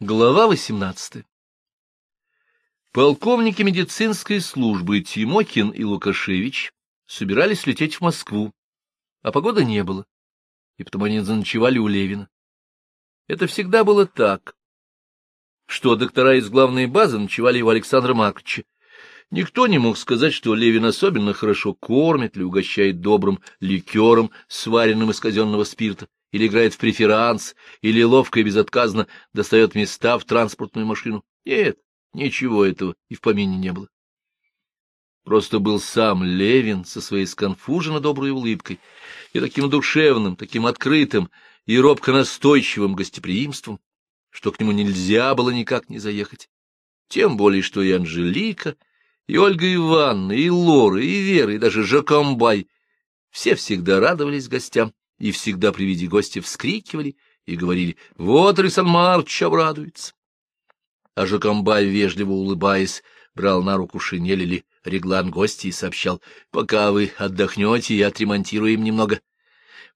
Глава 18 Полковники медицинской службы Тимокин и Лукашевич собирались лететь в Москву, а погоды не было, и потому они заночевали у Левина. Это всегда было так, что доктора из главной базы ночевали у Александра Марковича. Никто не мог сказать, что Левин особенно хорошо кормит или угощает добрым ликером, сваренным из казенного спирта или играет в преферанс, или ловко и безотказно достает места в транспортную машину. Нет, ничего этого и в помине не было. Просто был сам Левин со своей сконфуженно доброй улыбкой и таким душевным, таким открытым и робко настойчивым гостеприимством, что к нему нельзя было никак не заехать. Тем более, что и Анжелика, и Ольга Ивановна, и Лора, и Вера, и даже Жакомбай все всегда радовались гостям и всегда при виде гостя вскрикивали и говорили «Вот Александр Марч обрадуется». А Жакомбай, вежливо улыбаясь, брал на руку шинель или реглан гостя и сообщал «Пока вы отдохнете, я отремонтирую им немного».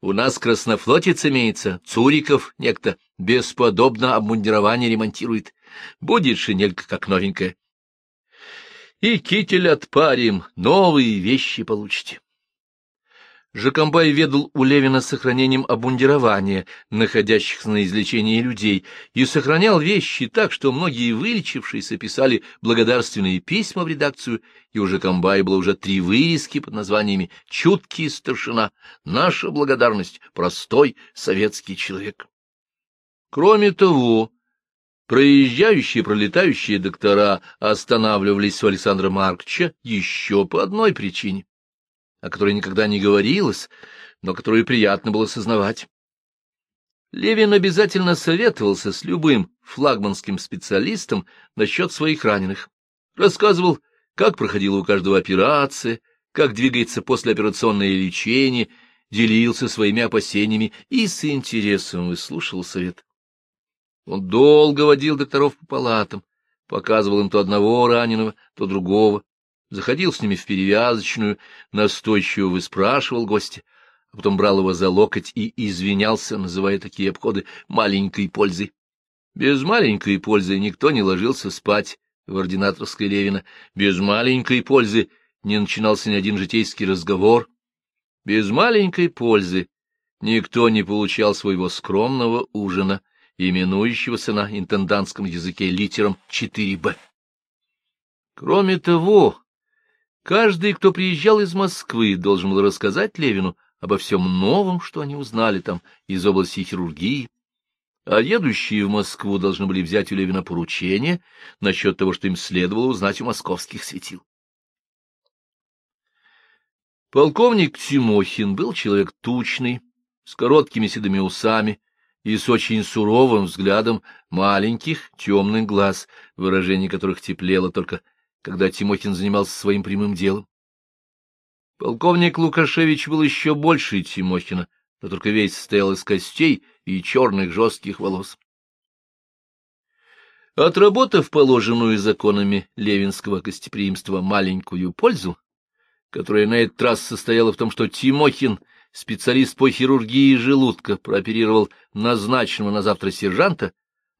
У нас краснофлотец имеется, Цуриков некто, бесподобно обмундирование ремонтирует. Будет шинелька как новенькая. И китель отпарим, новые вещи получите. Жакомбай ведал у Левина сохранением обмундирования, находящихся на излечении людей, и сохранял вещи так, что многие вылечившиеся писали благодарственные письма в редакцию, и у Жакомбая было уже три вырезки под названиями «Чуткий старшина», «Наша благодарность», «Простой советский человек». Кроме того, проезжающие пролетающие доктора останавливались у Александра Маркча еще по одной причине о которой никогда не говорилось, но которую приятно было сознавать. Левин обязательно советовался с любым флагманским специалистом насчет своих раненых. Рассказывал, как проходила у каждого операция, как двигается послеоперационное лечение, делился своими опасениями и с интересом выслушал совет. Он долго водил докторов по палатам, показывал им то одного раненого, то другого, заходил с ними в перевязочную, настойчиво выспрашивал гостя, а потом брал его за локоть и извинялся, называя такие обходы маленькой пользой. Без маленькой пользы никто не ложился спать в ординаторской Левина, без маленькой пользы не начинался ни один житейский разговор, без маленькой пользы никто не получал своего скромного ужина, именующегося на интендантском языке литером 4Б. Кроме того, Каждый, кто приезжал из Москвы, должен был рассказать Левину обо всем новом, что они узнали там из области хирургии, а едущие в Москву должны были взять у Левина поручение насчет того, что им следовало узнать у московских светил. Полковник Тимохин был человек тучный, с короткими седыми усами и с очень суровым взглядом маленьких темных глаз, выражение которых теплело только когда Тимохин занимался своим прямым делом. Полковник Лукашевич был еще больше Тимохина, но только весь состоял из костей и черных жестких волос. Отработав положенную законами левинского гостеприимства маленькую пользу, которая на этот раз состояла в том, что Тимохин, специалист по хирургии желудка, прооперировал назначенного на завтра сержанта,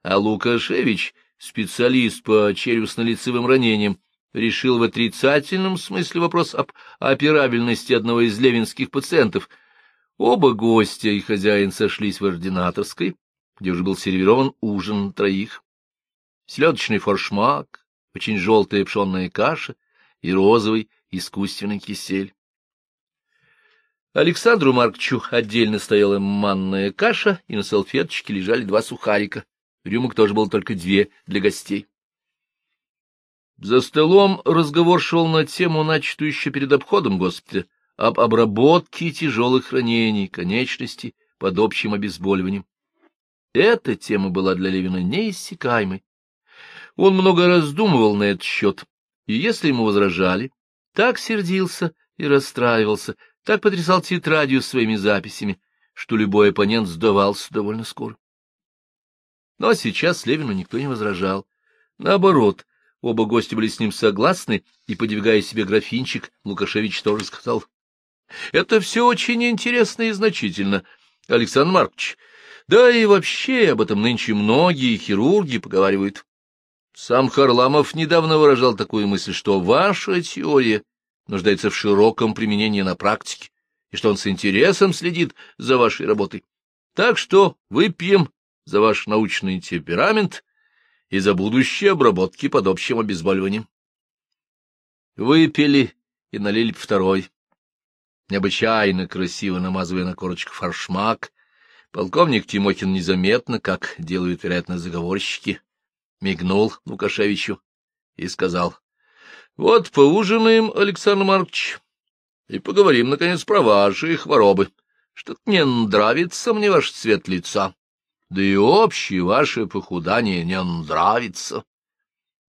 а Лукашевич, специалист по черепно-лицевым ранениям, решил в отрицательном смысле вопрос об операбельности одного из левинских пациентов. Оба гостя и хозяин сошлись в ординаторской, где уже был сервирован ужин троих. Селедочный форшмак, очень желтая пшенная каша и розовый искусственный кисель. Александру Маркчу отдельно стояла манная каша, и на салфеточке лежали два сухарика. Рюмок тоже было только две для гостей. За столом разговор шел на тему, начатую еще перед обходом госпиталя, об обработке тяжелых ранений, конечностей под общим обезболиванием. Эта тема была для Левина неиссякаемой. Он много раздумывал на этот счет, и если ему возражали, так сердился и расстраивался, так потрясал тетрадью своими записями, что любой оппонент сдавался довольно скоро. Но сейчас Левину никто не возражал. Наоборот, Оба гостя были с ним согласны, и, подвигая себе графинчик, Лукашевич тоже сказал. — Это все очень интересно и значительно, Александр Маркович. Да и вообще об этом нынче многие хирурги поговаривают. Сам Харламов недавно выражал такую мысль, что ваша теория нуждается в широком применении на практике, и что он с интересом следит за вашей работой. Так что выпьем за ваш научный темперамент и за будущие обработки под общим обезболиванием. Выпили и налили второй. Необычайно красиво намазывая на корочку форшмак, полковник Тимохин незаметно, как делают, вероятно, заговорщики, мигнул Лукашевичу и сказал, — Вот поужинаем, Александр Маркович, и поговорим, наконец, про ваши хворобы. Что-то не нравится мне ваш цвет лица, да и общее ваше похудание не нравится.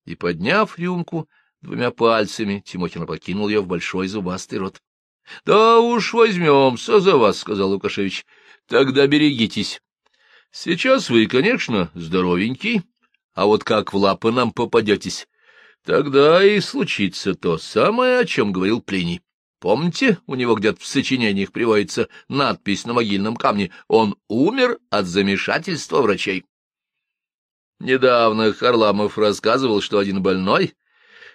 И, подняв рюмку двумя пальцами, Тимохин покинул ее в большой зубастый рот. — Да уж возьмемся за вас, — сказал Лукашевич. — Тогда берегитесь. Сейчас вы, конечно, здоровенький, а вот как в лапы нам попадетесь, тогда и случится то самое, о чем говорил Плиний. Помните, у него где-то в сочинениях приводится надпись на могильном камне «Он умер от замешательства врачей». Недавно Харламов рассказывал, что один больной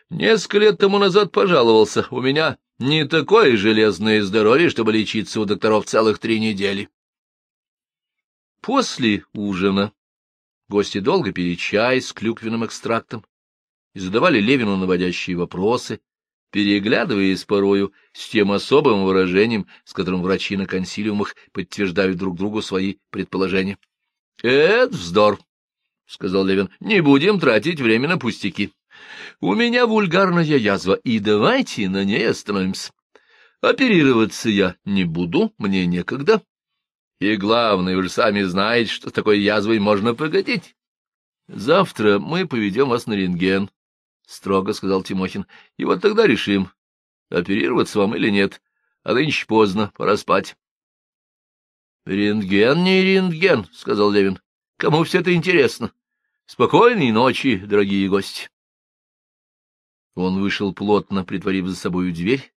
несколько лет тому назад пожаловался. У меня не такое железное здоровье, чтобы лечиться у докторов целых три недели. После ужина гости долго пили чай с клюквенным экстрактом и задавали Левину наводящие вопросы, переглядываясь порою с тем особым выражением, с которым врачи на консилиумах подтверждают друг другу свои предположения. — Это вздор, — сказал Левин, — не будем тратить время на пустяки. У меня вульгарная язва, и давайте на ней остановимся. Оперироваться я не буду, мне некогда. И главное, вы же сами знаете, что такой язвой можно погодить. Завтра мы поведем вас на рентген, — строго сказал Тимохин. — И вот тогда решим, оперироваться вам или нет. А нынче поздно, пора спать. — Рентген не рентген, — сказал Левин. — Кому все это интересно? Спокойной ночи, дорогие гости. Он вышел плотно, притворив за собою дверь,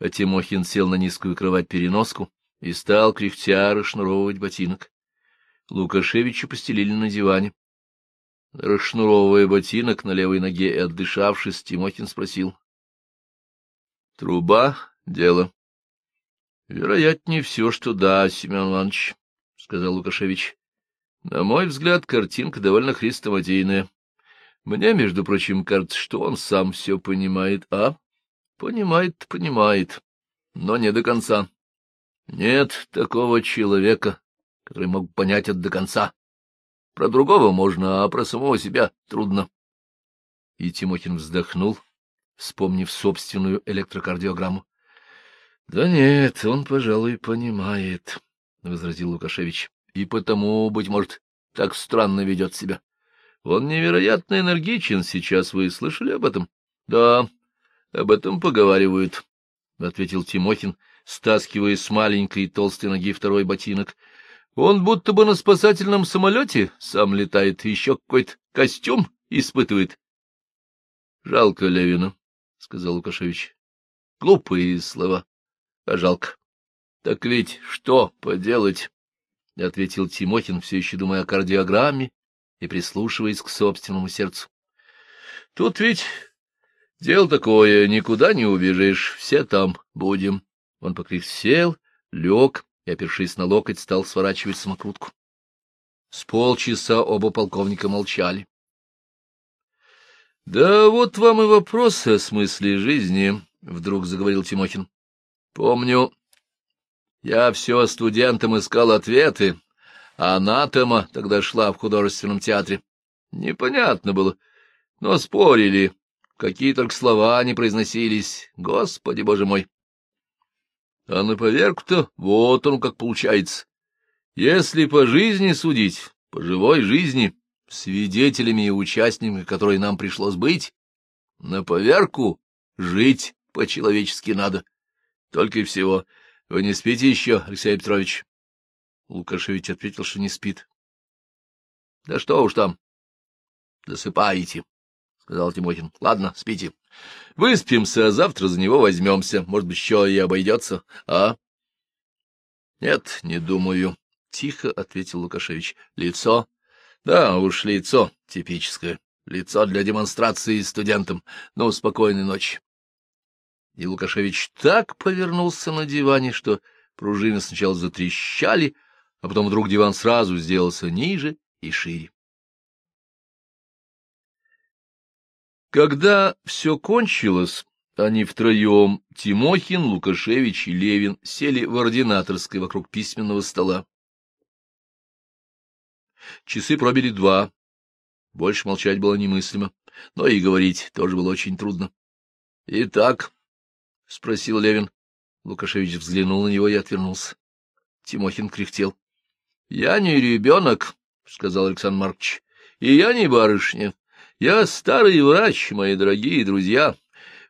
а Тимохин сел на низкую кровать-переноску и стал, кряхтя, расшнуровывать ботинок. Лукашевича постелили на диване. Расшнуровывая ботинок на левой ноге и отдышавшись, Тимохин спросил. — Труба — дело. — Вероятнее все, что да, Семен Иванович, — сказал Лукашевич. — На мой взгляд, картинка довольно хрестоматийная. Мне, между прочим, кажется, что он сам все понимает, а? Понимает, понимает, но не до конца. Нет такого человека, который мог понять это до конца. Про другого можно, а про самого себя трудно. И Тимохин вздохнул, вспомнив собственную электрокардиограмму. — Да нет, он, пожалуй, понимает, — возразил Лукашевич, — и потому, быть может, так странно ведет себя. Он невероятно энергичен сейчас, вы слышали об этом? — Да, об этом поговаривают, — ответил Тимохин, стаскивая с маленькой толстой ноги второй ботинок. Он будто бы на спасательном самолете сам летает, еще какой-то костюм испытывает. — Жалко Левина, — сказал Лукашевич. — Глупые слова, а жалко. — Так ведь что поделать? — ответил Тимохин, все еще думая о кардиограмме и прислушиваясь к собственному сердцу. — Тут ведь дело такое, никуда не убежишь, все там будем. Он покрив сел, лег и, опершись на локоть, стал сворачивать самокрутку. С полчаса оба полковника молчали. — Да вот вам и вопросы о смысле жизни, — вдруг заговорил Тимохин. — Помню, я все студентам искал ответы, а анатома тогда шла в художественном театре. Непонятно было, но спорили, какие только слова не произносились. Господи, боже мой! А на поверку-то вот он как получается. Если по жизни судить, по живой жизни, свидетелями и участниками, которой нам пришлось быть, на поверку жить по-человечески надо. Только и всего. Вы не спите еще, Алексей Петрович? Лукашевич ответил, что не спит. — Да что уж там. — Досыпаете, — сказал Тимохин. — Ладно, спите. Выспимся, а завтра за него возьмемся. Может быть, еще и обойдется, а? — Нет, не думаю, — тихо ответил Лукашевич. — Лицо? — Да уж, лицо типическое. Лицо для демонстрации студентам. Ну, спокойной ночи. И Лукашевич так повернулся на диване, что пружины сначала затрещали, а потом вдруг диван сразу сделался ниже и шире. Когда все кончилось, они втроем, Тимохин, Лукашевич и Левин, сели в ординаторской вокруг письменного стола. Часы пробили два. Больше молчать было немыслимо, но и говорить тоже было очень трудно. — Итак, — спросил Левин. Лукашевич взглянул на него и отвернулся. Тимохин кряхтел. — Я не ребенок, — сказал Александр Маркович, — и я не барышня. Я старый врач, мои дорогие друзья.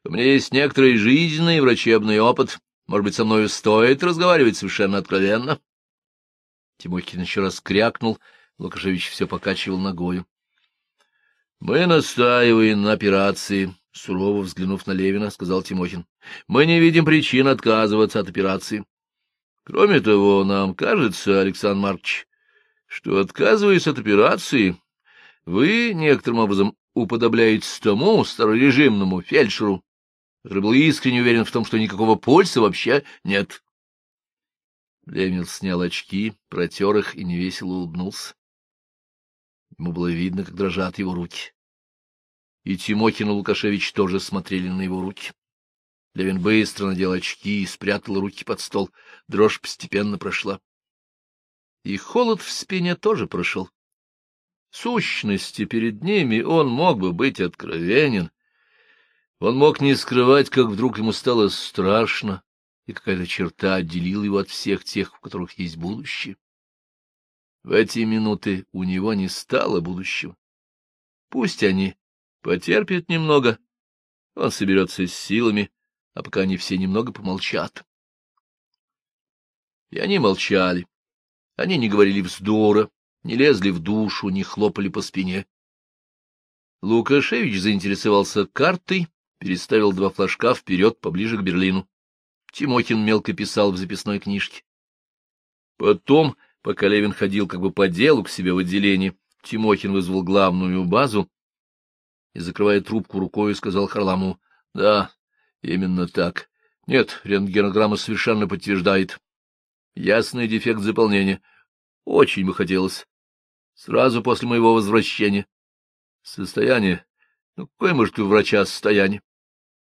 У меня есть некоторый жизненный врачебный опыт. Может быть, со мною стоит разговаривать совершенно откровенно? Тимохин еще раз крякнул, Лукашевич все покачивал ногою. — Мы настаиваем на операции, — сурово взглянув на Левина, сказал Тимохин. — Мы не видим причин отказываться от операции. Кроме того, нам кажется, Александр Маркович, что, отказываясь от операции, вы некоторым образом уподобляетесь тому старорежимному фельдшеру, который был искренне уверен в том, что никакого пользы вообще нет. Левин снял очки, протер их и невесело улыбнулся. Ему было видно, как дрожат его руки. И Тимохин и Лукашевич тоже смотрели на его руки. Левин быстро надел очки и спрятал руки под стол. Дрожь постепенно прошла. И холод в спине тоже прошел. В сущности, перед ними он мог бы быть откровенен. Он мог не скрывать, как вдруг ему стало страшно, и какая-то черта отделила его от всех тех, у которых есть будущее. В эти минуты у него не стало будущего. Пусть они потерпят немного, он соберется с силами, а пока они все немного помолчат. И они молчали. Они не говорили вздора, не лезли в душу, не хлопали по спине. Лукашевич заинтересовался картой, переставил два флажка вперед, поближе к Берлину. Тимохин мелко писал в записной книжке. Потом, пока Левин ходил как бы по делу к себе в отделении, Тимохин вызвал главную базу и, закрывая трубку рукой, сказал Харламу, — Да, именно так. Нет, рентгенограмма совершенно подтверждает. Ясный дефект заполнения. Очень бы хотелось. Сразу после моего возвращения. Состояние? Ну, какое может у врача состояние?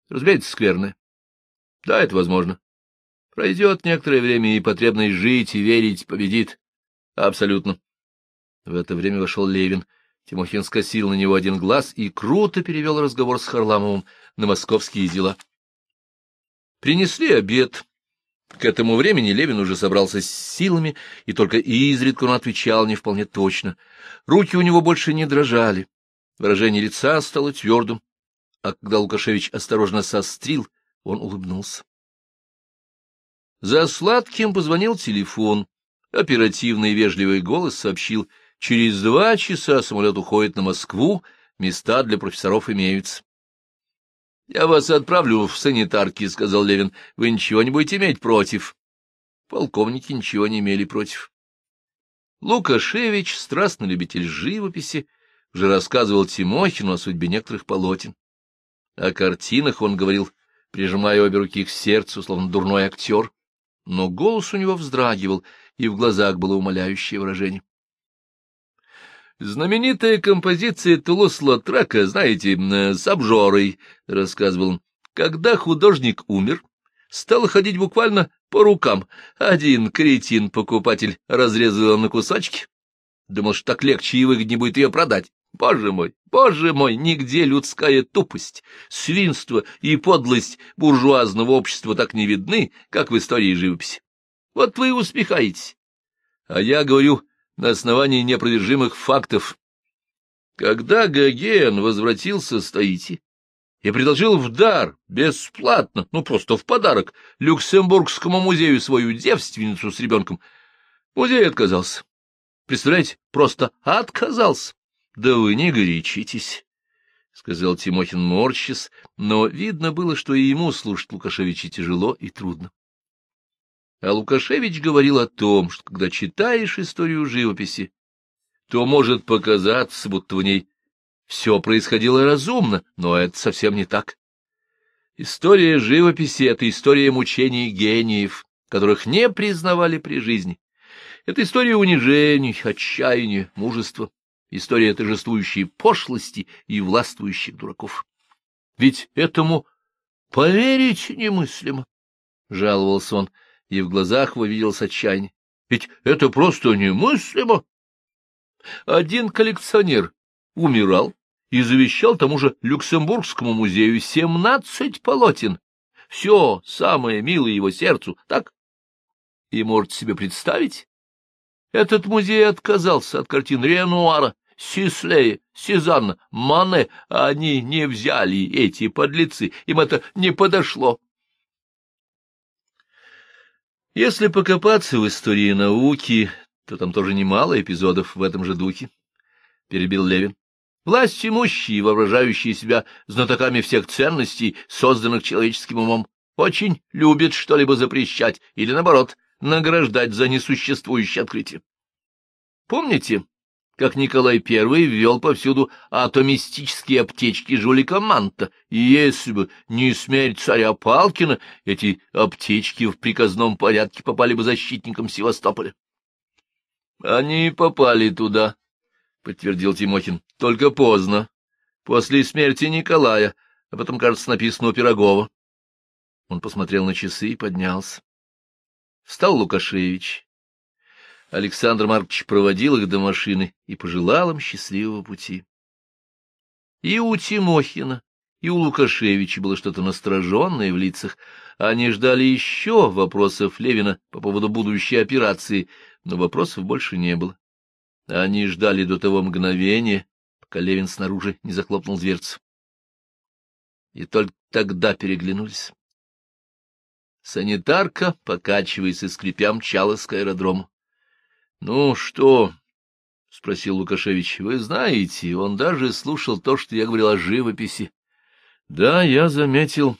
Разумеется, скверное. Да, это возможно. Пройдет некоторое время, и потребность жить и верить победит. Абсолютно. В это время вошел Левин. Тимохин скосил на него один глаз и круто перевел разговор с Харламовым на московские дела. Принесли обед. К этому времени Левин уже собрался с силами, и только изредка он отвечал не вполне точно. Руки у него больше не дрожали, выражение лица стало твердым, а когда Лукашевич осторожно сострил, он улыбнулся. За сладким позвонил телефон. Оперативный вежливый голос сообщил, через два часа самолет уходит на Москву, места для профессоров имеются. — Я вас отправлю в санитарки, — сказал Левин. — Вы ничего не будете иметь против? Полковники ничего не имели против. Лукашевич, страстный любитель живописи, уже рассказывал Тимохину о судьбе некоторых полотен. О картинах он говорил, прижимая обе руки к сердцу, словно дурной актер, но голос у него вздрагивал, и в глазах было умоляющее выражение. Знаменитая композиция Тулус-Лотрака, знаете, с обжорой, — рассказывал он. Когда художник умер, стал ходить буквально по рукам. Один кретин-покупатель разрезал на кусочки. Думал, что так легче и выгоднее будет ее продать. Боже мой, боже мой, нигде людская тупость, свинство и подлость буржуазного общества так не видны, как в истории живописи. Вот вы и успехаете. А я говорю, на основании неопровержимых фактов. Когда Гоген возвратился с Таити и предложил в дар, бесплатно, ну просто в подарок, Люксембургскому музею свою девственницу с ребенком, музей отказался. Представляете, просто отказался. Да вы не горячитесь, — сказал Тимохин морщис, но видно было, что и ему слушать Лукашевича тяжело и трудно. А Лукашевич говорил о том, что когда читаешь историю живописи, то может показаться, будто в ней все происходило разумно, но это совсем не так. История живописи — это история мучений гениев, которых не признавали при жизни. Это история унижений, отчаяния, мужества, история торжествующей пошлости и властвующих дураков. Ведь этому поверить немыслимо, — жаловался он, и в глазах его виделось отчаяние. Ведь это просто немыслимо. Один коллекционер умирал и завещал тому же Люксембургскому музею семнадцать полотен. Все самое милое его сердцу, так? И можете себе представить? Этот музей отказался от картин Ренуара, Сислея, Сезанна, Мане, а они не взяли эти подлецы, им это не подошло. Если покопаться в истории науки, то там тоже немало эпизодов в этом же духе, — перебил Левин. Власть имущие, воображающие себя знатоками всех ценностей, созданных человеческим умом, очень любят что-либо запрещать или, наоборот, награждать за несуществующее открытие. Помните, как Николай I ввел повсюду атомистические аптечки жулика Манта, и если бы не смерть царя Палкина, эти аптечки в приказном порядке попали бы защитникам Севастополя? — Они попали туда, — подтвердил Тимохин, — только поздно, после смерти Николая, а потом, кажется, написано у Пирогова. Он посмотрел на часы и поднялся. Встал Лукашевич. Александр Маркович проводил их до машины и пожелал им счастливого пути. И у Тимохина, и у Лукашевича было что-то настороженное в лицах. Они ждали еще вопросов Левина по поводу будущей операции, но вопросов больше не было. Они ждали до того мгновения, пока Левин снаружи не захлопнул дверцу. И только тогда переглянулись. Санитарка, покачиваясь и скрипя, мчалась к аэродрому. — Ну что? — спросил Лукашевич. — Вы знаете, он даже слушал то, что я говорил о живописи. — Да, я заметил.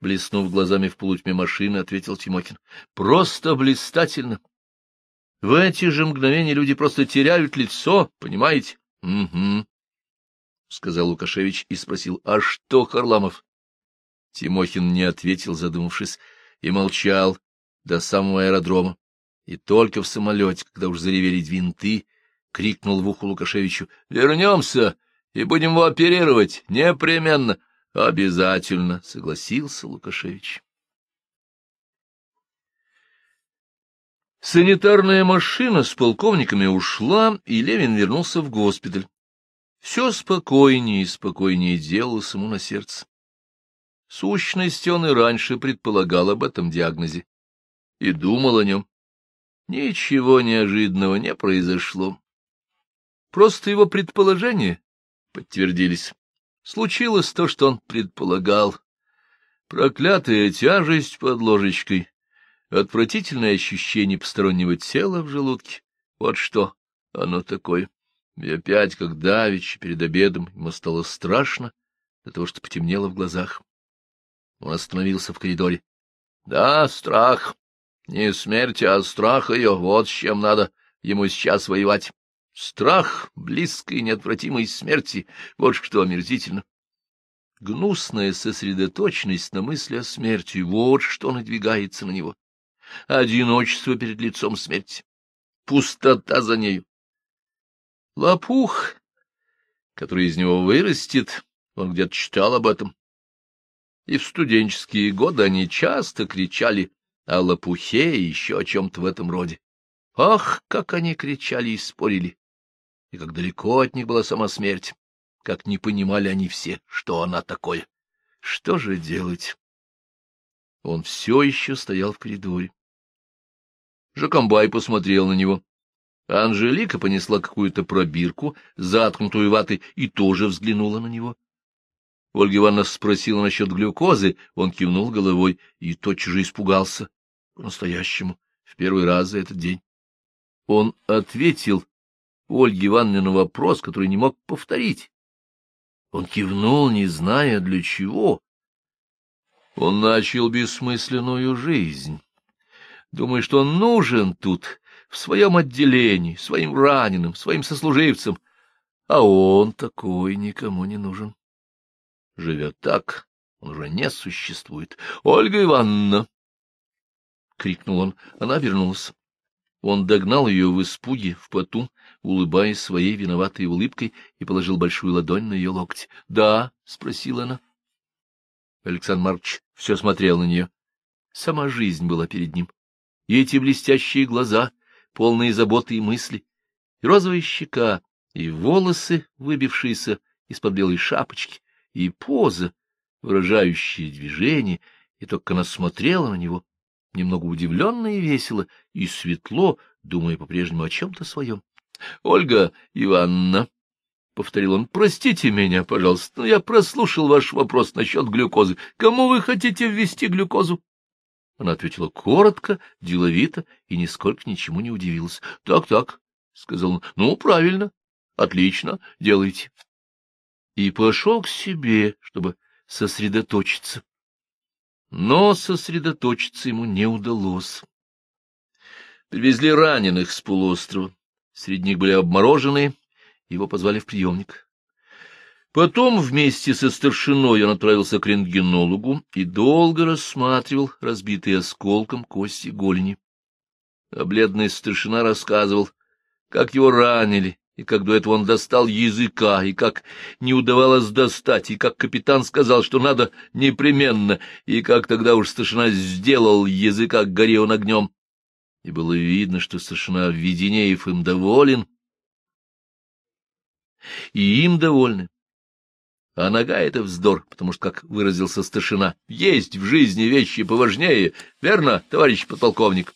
Блеснув глазами в полутьме машины, ответил Тимокин. — Просто блистательно. В эти же мгновения люди просто теряют лицо, понимаете? — Угу, — сказал Лукашевич и спросил. — А что, Харламов? Тимохин не ответил, задумавшись, и молчал до самого аэродрома. И только в самолете, когда уж заревели винты, крикнул в ухо Лукашевичу «Вернемся и будем его оперировать, непременно». «Обязательно», — согласился Лукашевич. Санитарная машина с полковниками ушла, и Левин вернулся в госпиталь. Все спокойнее и спокойнее делалось ему на сердце. Сущность он и раньше предполагал об этом диагнозе и думал о нем. Ничего неожиданного не произошло. Просто его предположения подтвердились. Случилось то, что он предполагал. Проклятая тяжесть под ложечкой, отвратительное ощущение постороннего тела в желудке. Вот что оно такое. И опять, как давеча, перед обедом, ему стало страшно до того, что потемнело в глазах. Он остановился в коридоре. — Да, страх. Не смерть, а страх ее. Вот с чем надо ему сейчас воевать. Страх близкой неотвратимой смерти. Вот что омерзительно. Гнусная сосредоточенность на мысли о смерти. Вот что надвигается на него. Одиночество перед лицом смерти. Пустота за нею. Лопух, который из него вырастет, он где-то читал об этом и в студенческие годы они часто кричали о лопухе и еще о чем-то в этом роде. Ах, как они кричали и спорили! И как далеко от них была сама смерть! Как не понимали они все, что она такое! Что же делать? Он все еще стоял в коридоре. Жакомбай посмотрел на него. Анжелика понесла какую-то пробирку, заткнутую ватой, и тоже взглянула на него. Ольга Ивановна спросила насчет глюкозы, он кивнул головой и тотчас же испугался. По-настоящему, в первый раз за этот день. Он ответил Ольге Ивановне на вопрос, который не мог повторить. Он кивнул, не зная для чего. Он начал бессмысленную жизнь. думая, что он нужен тут, в своем отделении, своим раненым, своим сослуживцам, а он такой никому не нужен. Живет так, он уже не существует. — Ольга Ивановна! — крикнул он. Она вернулась. Он догнал ее в испуге, в поту, улыбаясь своей виноватой улыбкой, и положил большую ладонь на ее локоть. — Да? — спросила она. Александр Маркович все смотрел на нее. Сама жизнь была перед ним. И эти блестящие глаза, полные заботы и мысли, и розовая щека, и волосы, выбившиеся из-под белой шапочки, и поза, выражающая движение, и только она смотрела на него, немного удивленно и весело, и светло, думая по-прежнему о чем-то своем. — Ольга Ивановна, — повторил он, — простите меня, пожалуйста, но я прослушал ваш вопрос насчет глюкозы. Кому вы хотите ввести глюкозу? Она ответила коротко, деловито и нисколько ничему не удивилась. Так, — Так-так, — сказал он, — ну, правильно, отлично, делайте. И пошел к себе, чтобы сосредоточиться. Но сосредоточиться ему не удалось. Привезли раненых с полуострова. Среди них были обмороженные, его позвали в приемник. Потом вместе со старшиной он отправился к рентгенологу и долго рассматривал разбитые осколком кости голени. А бледный старшина рассказывал, как его ранили, и как до этого он достал языка, и как не удавалось достать, и как капитан сказал, что надо непременно, и как тогда уж старшина сделал языка, горе он огнем. И было видно, что старшина Веденеев им доволен, и им довольны. А нога — это вздор, потому что, как выразился старшина, есть в жизни вещи поважнее, верно, товарищ подполковник?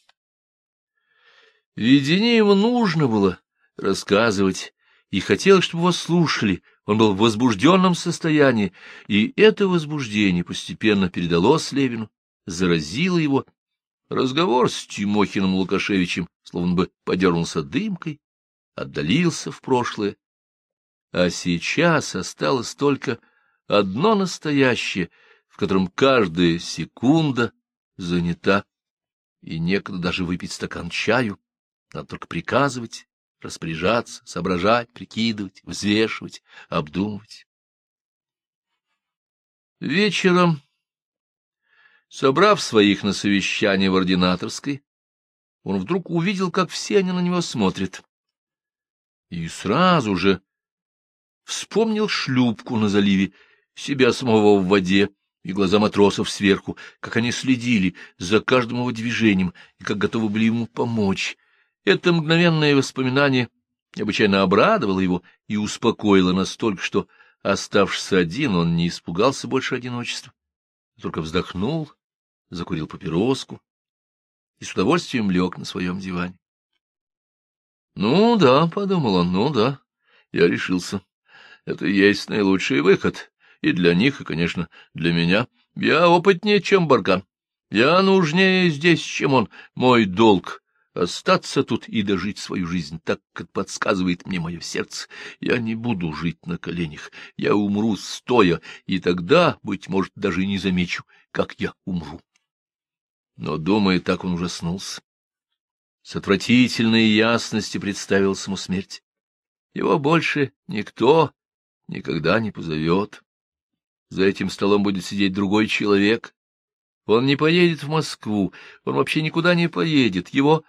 Веденееву нужно было рассказывать, и хотел, чтобы его слушали. Он был в возбужденном состоянии, и это возбуждение постепенно передалось Левину, заразило его. Разговор с Тимохиным Лукашевичем словно бы подернулся дымкой, отдалился в прошлое, а сейчас осталось только одно настоящее, в котором каждая секунда занята, и некогда даже выпить стакан чаю, надо только приказывать, распоряжаться, соображать, прикидывать, взвешивать, обдумывать. Вечером, собрав своих на совещание в ординаторской, он вдруг увидел, как все они на него смотрят. И сразу же Вспомнил шлюпку на заливе, себя самого в воде и глаза матросов сверху, как они следили за каждым его движением и как готовы были ему помочь. Это мгновенное воспоминание необычайно обрадовало его и успокоило настолько, что, оставшись один, он не испугался больше одиночества, только вздохнул, закурил папироску и с удовольствием лег на своем диване. — Ну да, — подумал он, — ну да, я решился. Это и есть наилучший выход. И для них, и, конечно, для меня. Я опытнее, чем Баркан. Я нужнее здесь, чем он. Мой долг — остаться тут и дожить свою жизнь так, как подсказывает мне мое сердце. Я не буду жить на коленях. Я умру стоя, и тогда, быть может, даже не замечу, как я умру. Но, думая, так он ужаснулся. С отвратительной ясностью представилась ему смерть. Его больше никто никогда не позовет. За этим столом будет сидеть другой человек. Он не поедет в Москву, он вообще никуда не поедет, его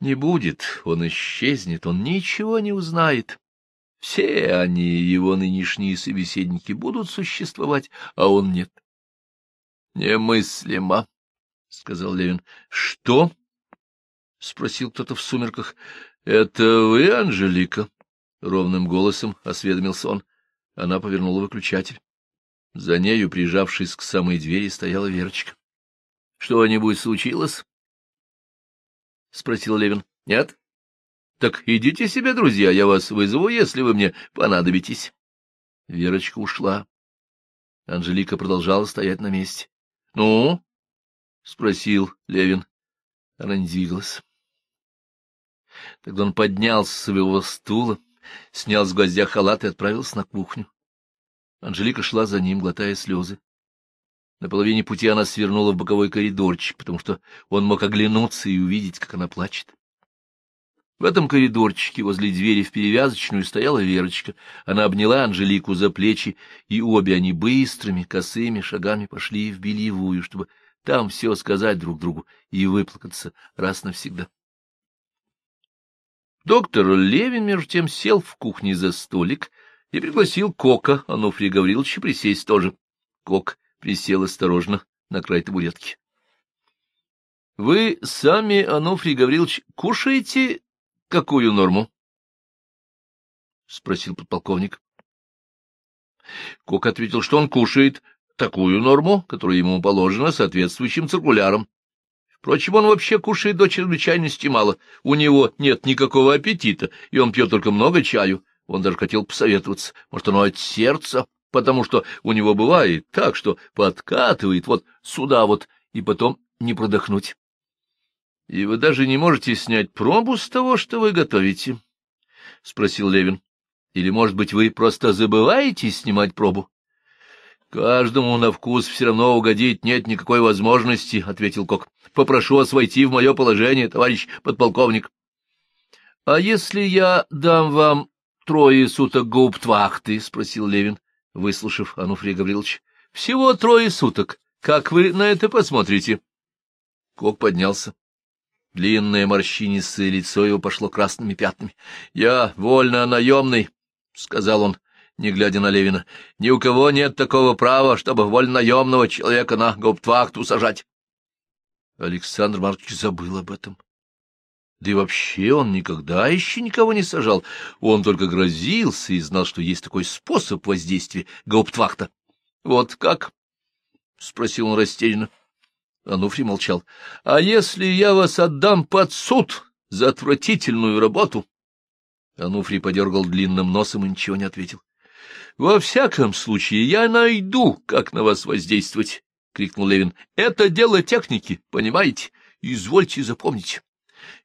не будет, он исчезнет, он ничего не узнает. Все они, его нынешние собеседники, будут существовать, а он нет. — Немыслимо, — сказал Левин. — Что? — спросил кто-то в сумерках. — Это вы, Анжелика? — ровным голосом осведомился он. Она повернула выключатель. За нею, прижавшись к самой двери, стояла Верочка. — Что-нибудь случилось? — спросил Левин. — Нет? — Так идите себе, друзья, я вас вызову, если вы мне понадобитесь. Верочка ушла. Анжелика продолжала стоять на месте. — Ну? — спросил Левин. Она не двигалась. Тогда он поднялся с своего стула, снял с гвоздя халат и отправился на кухню. Анжелика шла за ним, глотая слезы. На половине пути она свернула в боковой коридорчик, потому что он мог оглянуться и увидеть, как она плачет. В этом коридорчике возле двери в перевязочную стояла Верочка. Она обняла Анжелику за плечи, и обе они быстрыми, косыми шагами пошли в бельевую, чтобы там все сказать друг другу и выплакаться раз навсегда. Доктор Левин, между тем, сел в кухне за столик и пригласил Кока, Ануфрия Гавриловича, присесть тоже. Кок присел осторожно на край табуретки. — Вы сами, Ануфрий Гаврилович, кушаете Какую норму? — спросил подполковник. Кок ответил, что он кушает такую норму, которая ему положена соответствующим циркуляром. Впрочем, он вообще кушает до чрезвычайности мало. У него нет никакого аппетита, и он пьет только много чаю. Он даже хотел посоветоваться. Может, оно от сердца, потому что у него бывает так, что подкатывает вот сюда вот, и потом не продохнуть. — И вы даже не можете снять пробу с того, что вы готовите? — спросил Левин. — Или, может быть, вы просто забываете снимать пробу? — Каждому на вкус все равно угодить нет никакой возможности, — ответил Кок. — Попрошу вас войти в мое положение, товарищ подполковник. — А если я дам вам трое суток гауптвахты? — спросил Левин, выслушав Ануфрия Гаврилович. — Всего трое суток. Как вы на это посмотрите? Кок поднялся. Длинное морщинистое лицо его пошло красными пятнами. — Я вольно наемный, — сказал он, не глядя на Левина. — Ни у кого нет такого права, чтобы вольнонаемного человека на гауптвахту сажать. Александр Маркович забыл об этом. Да и вообще он никогда еще никого не сажал. Он только грозился и знал, что есть такой способ воздействия гауптвахта. — Вот как? — спросил он растерянно. Ануфрий молчал. — А если я вас отдам под суд за отвратительную работу? Ануфрий подергал длинным носом и ничего не ответил. — Во всяком случае, я найду, как на вас воздействовать, — крикнул Левин. — Это дело техники, понимаете? Извольте запомнить.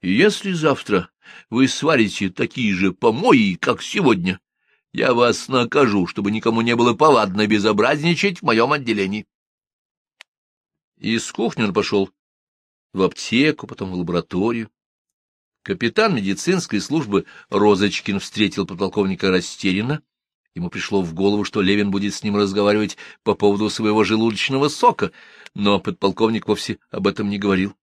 Если завтра вы сварите такие же помои, как сегодня, я вас накажу, чтобы никому не было повадно безобразничать в моем отделении. Из кухни он пошел в аптеку, потом в лабораторию. Капитан медицинской службы Розочкин встретил подполковника растерянно. Ему пришло в голову, что Левин будет с ним разговаривать по поводу своего желудочного сока, но подполковник вовсе об этом не говорил.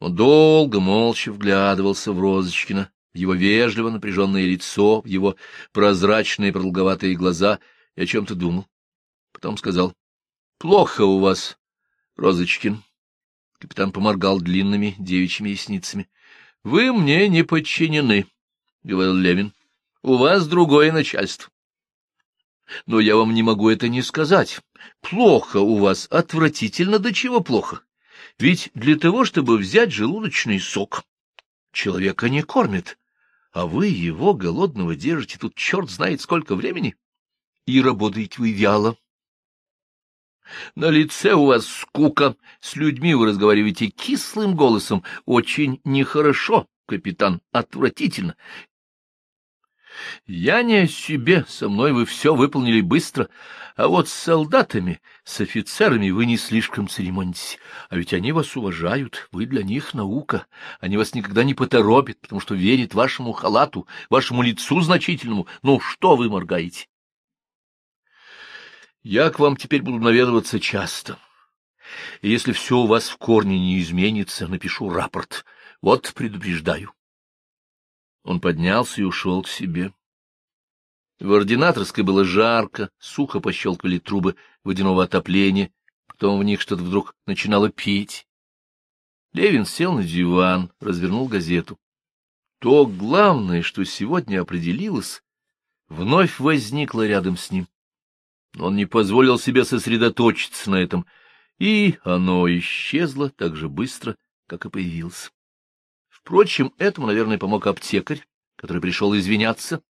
Он долго, молча вглядывался в Розочкина, в его вежливо напряженное лицо, в его прозрачные продолговатые глаза и о чем-то думал. Потом сказал, — Плохо у вас, Розочкин. Капитан поморгал длинными девичьими ресницами. — Вы мне не подчинены, — говорил Левин. — У вас другое начальство. Но я вам не могу это не сказать. Плохо у вас, отвратительно, до чего плохо. Ведь для того, чтобы взять желудочный сок, человека не кормят, а вы его голодного держите тут черт знает сколько времени, и работаете вы вяло. На лице у вас скука, с людьми вы разговариваете кислым голосом. Очень нехорошо, капитан, отвратительно. Я не о себе, со мной вы все выполнили быстро, а вот с солдатами, с офицерами вы не слишком церемонитесь, а ведь они вас уважают, вы для них наука, они вас никогда не поторопят, потому что верят вашему халату, вашему лицу значительному, ну что вы моргаете? Я к вам теперь буду наведываться часто. И если все у вас в корне не изменится, напишу рапорт. Вот предупреждаю. Он поднялся и ушел к себе. В ординаторской было жарко, сухо пощелкали трубы водяного отопления, потом в них что-то вдруг начинало петь. Левин сел на диван, развернул газету. То главное, что сегодня определилось, вновь возникло рядом с ним. Он не позволил себе сосредоточиться на этом, и оно исчезло так же быстро, как и появилось. Впрочем, этому, наверное, помог аптекарь, который пришел извиняться,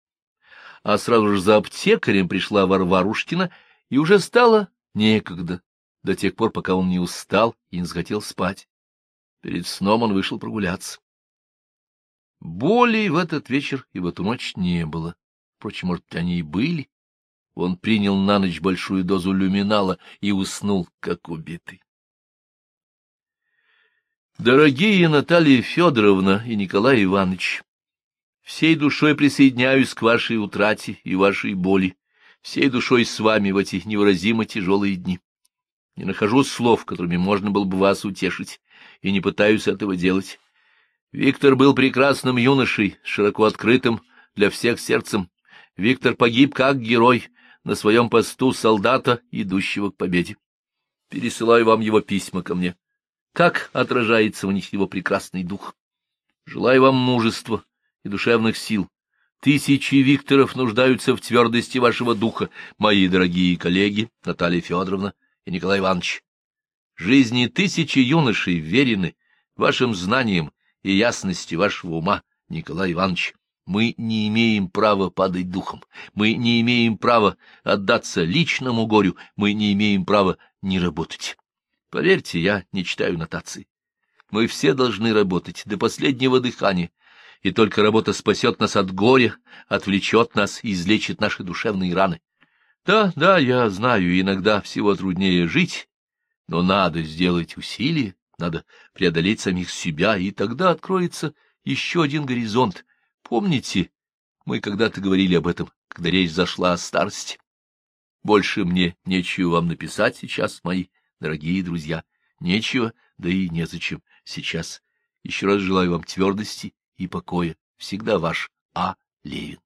а сразу же за аптекарем пришла Варварушкина, и уже стало некогда, до тех пор, пока он не устал и не захотел спать. Перед сном он вышел прогуляться. Боли в этот вечер и в эту ночь не было. Впрочем, может, они и были. Он принял на ночь большую дозу люминала и уснул, как убитый. Дорогие Наталья Федоровна и Николай Иванович, всей душой присоединяюсь к вашей утрате и вашей боли, всей душой с вами в эти невыразимо тяжелые дни. Не нахожу слов, которыми можно было бы вас утешить, и не пытаюсь этого делать. Виктор был прекрасным юношей, широко открытым для всех сердцем. Виктор погиб как герой на своем посту солдата, идущего к победе. Пересылаю вам его письма ко мне. Как отражается в них его прекрасный дух. Желаю вам мужества и душевных сил. Тысячи Викторов нуждаются в твердости вашего духа, мои дорогие коллеги Наталья Федоровна и Николай Иванович. Жизни тысячи юношей верены вашим знаниям и ясности вашего ума, Николай Иванович. Мы не имеем права падать духом, мы не имеем права отдаться личному горю, мы не имеем права не работать. Поверьте, я не читаю нотации. Мы все должны работать до последнего дыхания, и только работа спасет нас от горя, отвлечет нас и излечит наши душевные раны. Да, да, я знаю, иногда всего труднее жить, но надо сделать усилие, надо преодолеть самих себя, и тогда откроется еще один горизонт. Помните, мы когда-то говорили об этом, когда речь зашла о старости. Больше мне нечего вам написать сейчас, мои дорогие друзья. Нечего, да и незачем сейчас. Еще раз желаю вам твердости и покоя. Всегда ваш А. Левин.